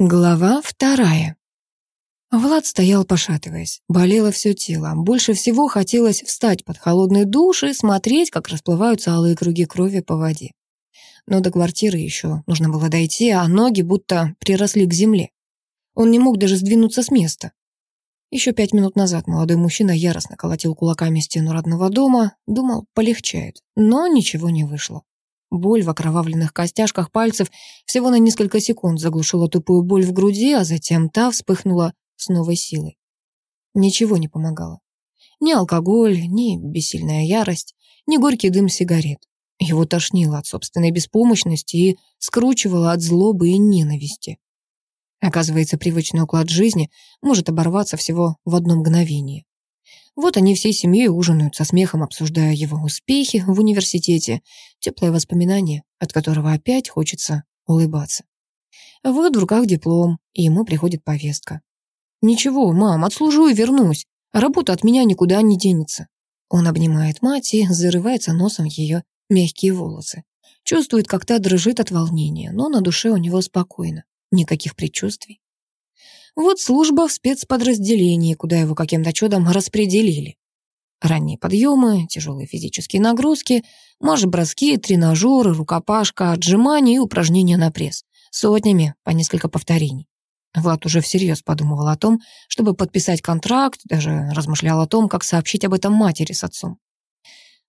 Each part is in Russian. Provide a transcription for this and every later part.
Глава вторая. Влад стоял, пошатываясь. Болело все тело. Больше всего хотелось встать под холодный душ и смотреть, как расплываются алые круги крови по воде. Но до квартиры еще нужно было дойти, а ноги будто приросли к земле. Он не мог даже сдвинуться с места. Еще пять минут назад молодой мужчина яростно колотил кулаками стену родного дома, думал, полегчает, но ничего не вышло. Боль в окровавленных костяшках пальцев всего на несколько секунд заглушила тупую боль в груди, а затем та вспыхнула с новой силой. Ничего не помогало. Ни алкоголь, ни бессильная ярость, ни горький дым сигарет. Его тошнило от собственной беспомощности и скручивало от злобы и ненависти. Оказывается, привычный уклад жизни может оборваться всего в одно мгновение. Вот они всей семьей ужинают со смехом, обсуждая его успехи в университете, теплое воспоминание, от которого опять хочется улыбаться. Вот в руках диплом, и ему приходит повестка. «Ничего, мам, отслужу и вернусь. Работа от меня никуда не денется». Он обнимает мать и зарывается носом в ее мягкие волосы. Чувствует, как та дрожит от волнения, но на душе у него спокойно. Никаких предчувствий. Вот служба в спецподразделении, куда его каким-то чудом распределили. Ранние подъемы, тяжелые физические нагрузки, марш-броски, тренажеры, рукопашка, отжимания и упражнения на пресс. Сотнями по несколько повторений. Влад уже всерьез подумывал о том, чтобы подписать контракт, даже размышлял о том, как сообщить об этом матери с отцом.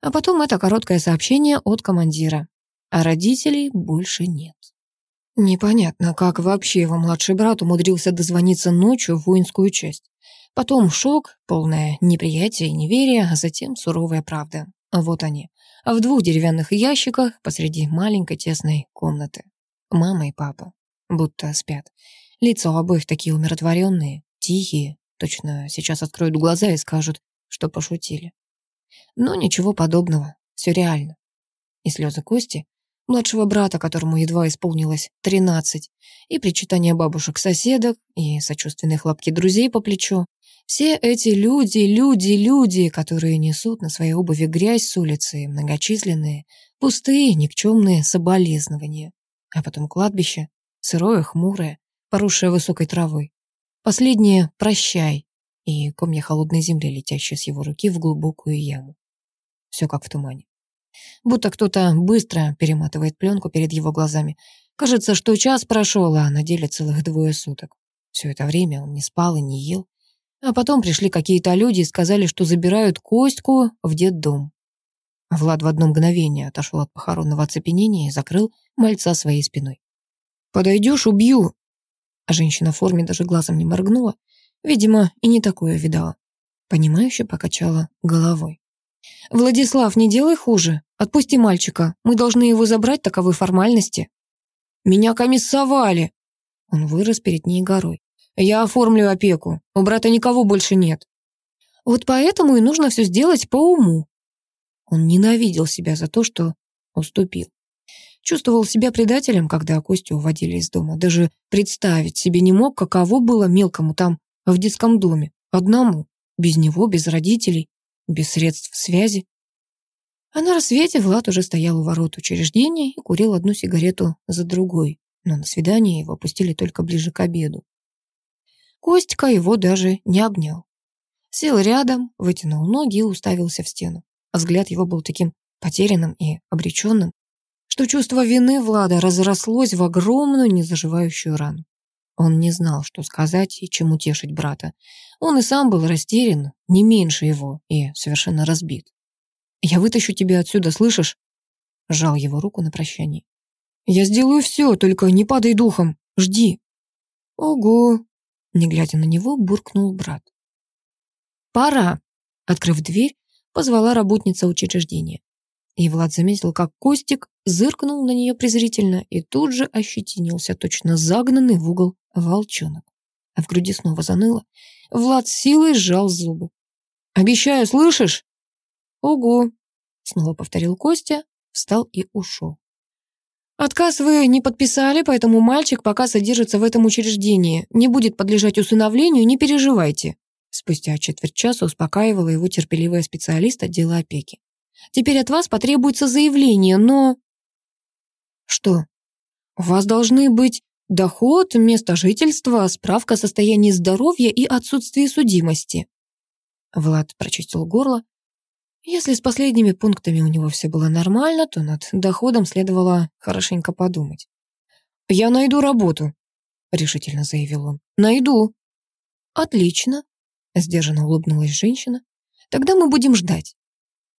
А потом это короткое сообщение от командира. А родителей больше нет. Непонятно, как вообще его младший брат умудрился дозвониться ночью в воинскую часть. Потом шок, полное неприятие и неверие, а затем суровая правда. Вот они, в двух деревянных ящиках посреди маленькой тесной комнаты. Мама и папа, будто спят. Лица у обоих такие умиротворенные, тихие, точно сейчас откроют глаза и скажут, что пошутили. Но ничего подобного, все реально. И слезы Кости младшего брата, которому едва исполнилось тринадцать, и причитания бабушек-соседок, и сочувственные хлопки друзей по плечу. Все эти люди, люди, люди, которые несут на своей обуви грязь с улицы, многочисленные, пустые, никчемные соболезнования. А потом кладбище, сырое, хмурое, поросшее высокой травой. Последнее «прощай» и комья холодной земли, летящие с его руки в глубокую яму. Все как в тумане будто кто-то быстро перематывает пленку перед его глазами. Кажется, что час прошел, а на деле целых двое суток. Все это время он не спал и не ел. А потом пришли какие-то люди и сказали, что забирают Костьку в детдом. Влад в одно мгновение отошел от похоронного оцепенения и закрыл мальца своей спиной. «Подойдешь, убью!» А женщина в форме даже глазом не моргнула. Видимо, и не такое видала. Понимающе покачала головой. «Владислав, не делай хуже. Отпусти мальчика. Мы должны его забрать, таковы формальности». «Меня комиссовали!» Он вырос перед ней горой. «Я оформлю опеку. У брата никого больше нет». «Вот поэтому и нужно все сделать по уму». Он ненавидел себя за то, что уступил. Чувствовал себя предателем, когда Костю уводили из дома. Даже представить себе не мог, каково было мелкому там, в детском доме, одному, без него, без родителей без средств связи. А на рассвете Влад уже стоял у ворот учреждения и курил одну сигарету за другой, но на свидание его пустили только ближе к обеду. Костька его даже не обнял. Сел рядом, вытянул ноги и уставился в стену. Взгляд его был таким потерянным и обреченным, что чувство вины Влада разрослось в огромную незаживающую рану. Он не знал, что сказать и чем утешить брата. Он и сам был растерян, не меньше его, и совершенно разбит. «Я вытащу тебя отсюда, слышишь?» Жал его руку на прощание. «Я сделаю все, только не падай духом. Жди». «Ого!» Не глядя на него, буркнул брат. «Пора!» Открыв дверь, позвала работница учреждения. И Влад заметил, как Костик зыркнул на нее презрительно и тут же ощетинился, точно загнанный в угол волчонок. А в груди снова заныло. Влад силой сжал зубы. «Обещаю, слышишь?» «Ого!» — снова повторил Костя, встал и ушел. «Отказ вы не подписали, поэтому мальчик пока содержится в этом учреждении, не будет подлежать усыновлению, не переживайте». Спустя четверть часа успокаивала его терпеливая специалист отдела опеки. «Теперь от вас потребуется заявление, но...» «Что? У вас должны быть Доход, место жительства, справка о состоянии здоровья и отсутствии судимости. Влад прочистил горло. Если с последними пунктами у него все было нормально, то над доходом следовало хорошенько подумать. «Я найду работу», — решительно заявил он. «Найду». «Отлично», — сдержанно улыбнулась женщина. «Тогда мы будем ждать».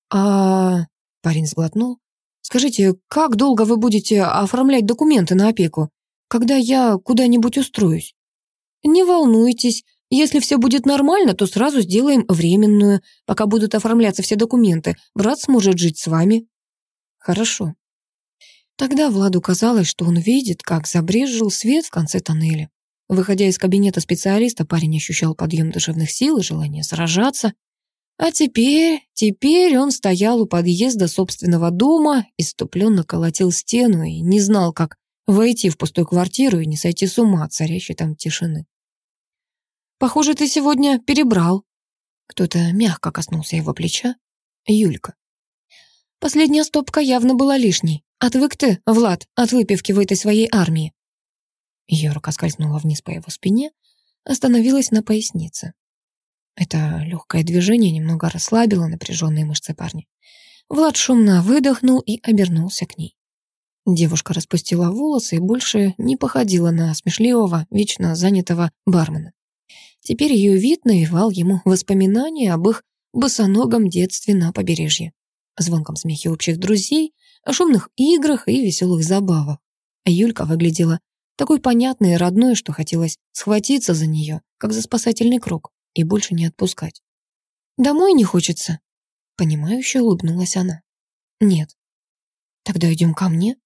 «А...» — парень сглотнул. «Скажите, как долго вы будете оформлять документы на опеку, когда я куда-нибудь устроюсь?» «Не волнуйтесь, если все будет нормально, то сразу сделаем временную, пока будут оформляться все документы. Брат сможет жить с вами». «Хорошо». Тогда Владу казалось, что он видит, как забрезжил свет в конце тоннеля. Выходя из кабинета специалиста, парень ощущал подъем душевных сил и желание сражаться. А теперь, теперь он стоял у подъезда собственного дома, иступленно колотил стену и не знал, как войти в пустую квартиру и не сойти с ума от царящей там тишины. «Похоже, ты сегодня перебрал». Кто-то мягко коснулся его плеча. Юлька. Последняя стопка явно была лишней. Отвык ты, Влад, от выпивки в этой своей армии. Ее рука скользнула вниз по его спине, остановилась на пояснице. Это легкое движение немного расслабило напряженные мышцы парня. Влад шумно выдохнул и обернулся к ней. Девушка распустила волосы и больше не походила на смешливого, вечно занятого бармена. Теперь ее вид навевал ему воспоминания об их босоногом детстве на побережье, звонком смехе общих друзей, о шумных играх и веселых забавах. Юлька выглядела такой понятной и родной, что хотелось схватиться за нее, как за спасательный круг, и больше не отпускать. «Домой не хочется?» Понимающе улыбнулась она. «Нет». «Тогда идем ко мне?»